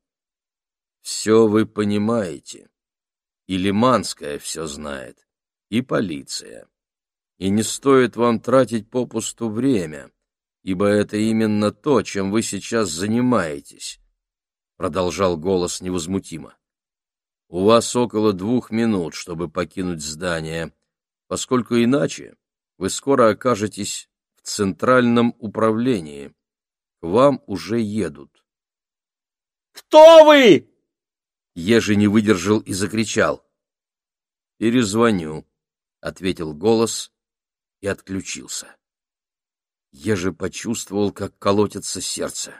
«Все вы понимаете. И Лиманская все знает, и полиция и не стоит вам тратить попусту время, ибо это именно то, чем вы сейчас занимаетесь, — продолжал голос невозмутимо. У вас около двух минут, чтобы покинуть здание, поскольку иначе вы скоро окажетесь в центральном управлении. К вам уже едут. «Кто вы?» Ежи не выдержал и закричал. «Перезвоню», — ответил голос, и отключился. Еже почувствовал, как колотится сердце.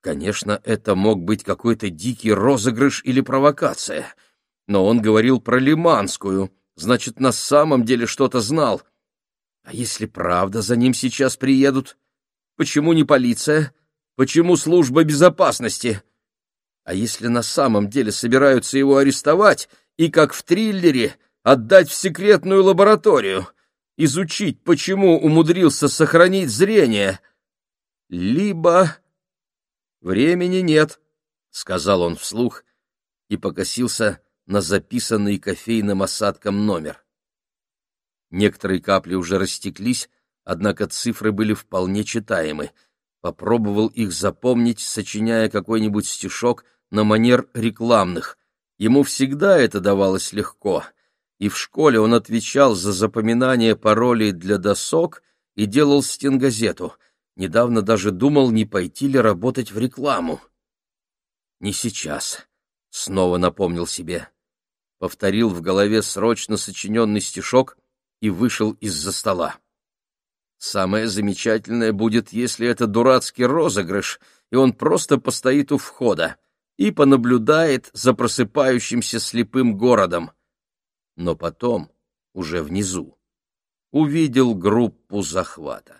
Конечно, это мог быть какой-то дикий розыгрыш или провокация, Но он говорил про Лиманскую, значит, на самом деле что-то знал. А если правда за ним сейчас приедут? Почему не полиция? Почему служба безопасности? А если на самом деле собираются его арестовать и, как в триллере, отдать в секретную лабораторию, изучить, почему умудрился сохранить зрение? Либо... Времени нет, — сказал он вслух и покосился на записанный кофейным осадком номер. Некоторые капли уже растеклись, однако цифры были вполне читаемы. Попробовал их запомнить, сочиняя какой-нибудь стишок на манер рекламных. Ему всегда это давалось легко, и в школе он отвечал за запоминание паролей для досок и делал стенгазету. Недавно даже думал, не пойти ли работать в рекламу. «Не сейчас», — снова напомнил себе. Повторил в голове срочно сочиненный стишок и вышел из-за стола. Самое замечательное будет, если это дурацкий розыгрыш, и он просто постоит у входа и понаблюдает за просыпающимся слепым городом. Но потом, уже внизу, увидел группу захвата.